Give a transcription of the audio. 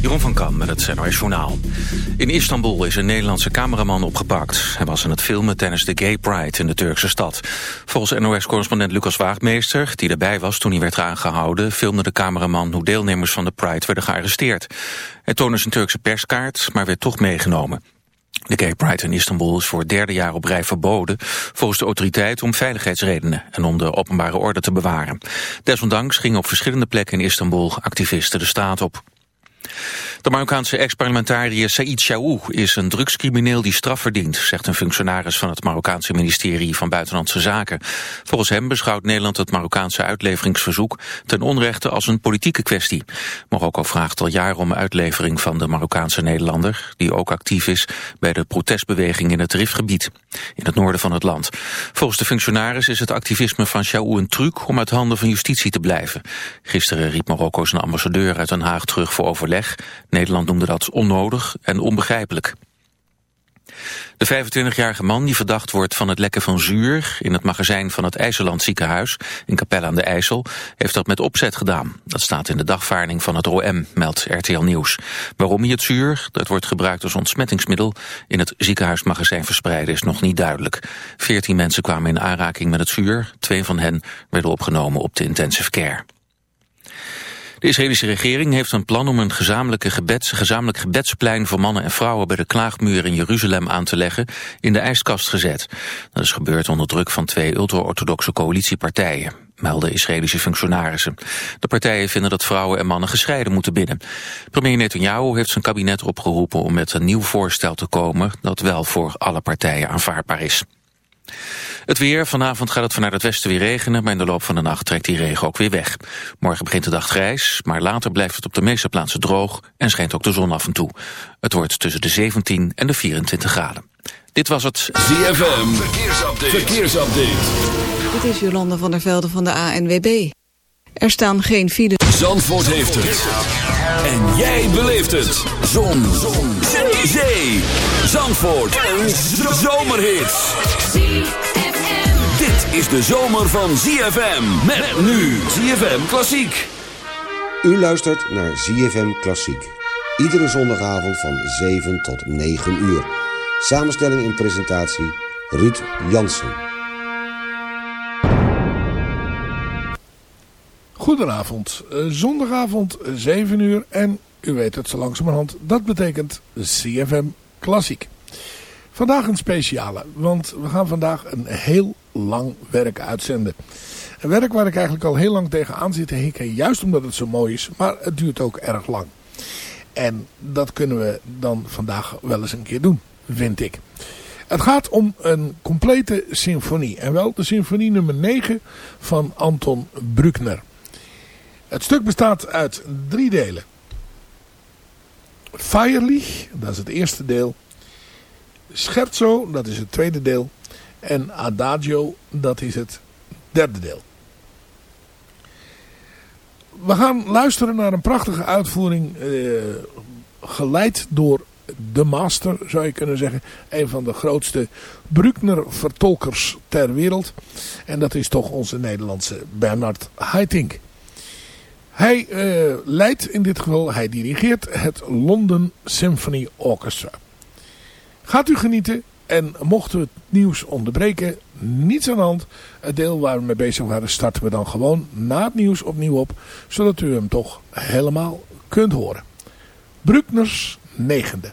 Jeroen van Kam met het NOS Journaal. In Istanbul is een Nederlandse cameraman opgepakt. Hij was aan het filmen tijdens de Gay Pride in de Turkse stad. Volgens NOS-correspondent Lucas Waagmeester, die erbij was toen hij werd aangehouden... filmde de cameraman hoe deelnemers van de Pride werden gearresteerd. Hij toonde zijn Turkse perskaart, maar werd toch meegenomen. De Gay Pride in Istanbul is voor het derde jaar op rij verboden... volgens de autoriteit om veiligheidsredenen en om de openbare orde te bewaren. Desondanks gingen op verschillende plekken in Istanbul activisten de staat op. De Marokkaanse ex-parlementariër Said Chaou is een drugscrimineel die straf verdient, zegt een functionaris van het Marokkaanse ministerie van Buitenlandse Zaken. Volgens hem beschouwt Nederland het Marokkaanse uitleveringsverzoek ten onrechte als een politieke kwestie. Marokko vraagt al jaren om uitlevering van de Marokkaanse Nederlander, die ook actief is bij de protestbeweging in het Rifgebied, in het noorden van het land. Volgens de functionaris is het activisme van Chaou een truc om uit handen van justitie te blijven. Gisteren riep Marokko zijn ambassadeur uit Den Haag terug voor overleg. Nederland noemde dat onnodig en onbegrijpelijk. De 25-jarige man die verdacht wordt van het lekken van zuur in het magazijn van het IJsseland ziekenhuis in Capelle aan de IJssel heeft dat met opzet gedaan. Dat staat in de dagvaarding van het OM, meldt RTL Nieuws. Waarom hij het zuur, dat wordt gebruikt als ontsmettingsmiddel, in het ziekenhuismagazijn verspreiden is nog niet duidelijk. Veertien mensen kwamen in aanraking met het zuur, twee van hen werden opgenomen op de intensive care. De Israëlische regering heeft een plan om een gezamenlijke gebeds, gezamenlijk gebedsplein voor mannen en vrouwen bij de klaagmuur in Jeruzalem aan te leggen in de ijskast gezet. Dat is gebeurd onder druk van twee ultra-orthodoxe coalitiepartijen melden Israëlische functionarissen. De partijen vinden dat vrouwen en mannen gescheiden moeten bidden. Premier Netanyahu heeft zijn kabinet opgeroepen om met een nieuw voorstel te komen dat wel voor alle partijen aanvaardbaar is. Het weer, vanavond gaat het vanuit het westen weer regenen, maar in de loop van de nacht trekt die regen ook weer weg. Morgen begint de dag grijs, maar later blijft het op de meeste plaatsen droog en schijnt ook de zon af en toe. Het wordt tussen de 17 en de 24 graden. Dit was het ZFM, verkeersupdate. verkeersupdate. Dit is Jolanda van der Velde van de ANWB. Er staan geen files. Zandvoort heeft het. En jij beleeft het. Zon. Zon. Zee. Zandvoort. Een zomerhit is de zomer van ZFM. Met nu ZFM Klassiek. U luistert naar ZFM Klassiek. Iedere zondagavond van 7 tot 9 uur. Samenstelling en presentatie Ruud Jansen. Goedenavond. Eh, zondagavond 7 uur en u weet het zo langzamerhand. Dat betekent CFM Klassiek. Vandaag een speciale, want we gaan vandaag een heel lang werk uitzenden. Een werk waar ik eigenlijk al heel lang tegenaan zit te hikken, juist omdat het zo mooi is, maar het duurt ook erg lang. En dat kunnen we dan vandaag wel eens een keer doen, vind ik. Het gaat om een complete symfonie. En wel de symfonie nummer 9 van Anton Bruckner. Het stuk bestaat uit drie delen. Feierlich, dat is het eerste deel. Scherzo, dat is het tweede deel. En Adagio, dat is het derde deel. We gaan luisteren naar een prachtige uitvoering. Eh, geleid door de master, zou je kunnen zeggen. Een van de grootste Bruckner-vertolkers ter wereld. En dat is toch onze Nederlandse Bernard Haitink. Hij uh, leidt in dit geval, hij dirigeert het London Symphony Orchestra. Gaat u genieten en mochten we het nieuws onderbreken, niets aan de hand. Het deel waar we mee bezig waren starten we dan gewoon na het nieuws opnieuw op. Zodat u hem toch helemaal kunt horen. Bruckners negende.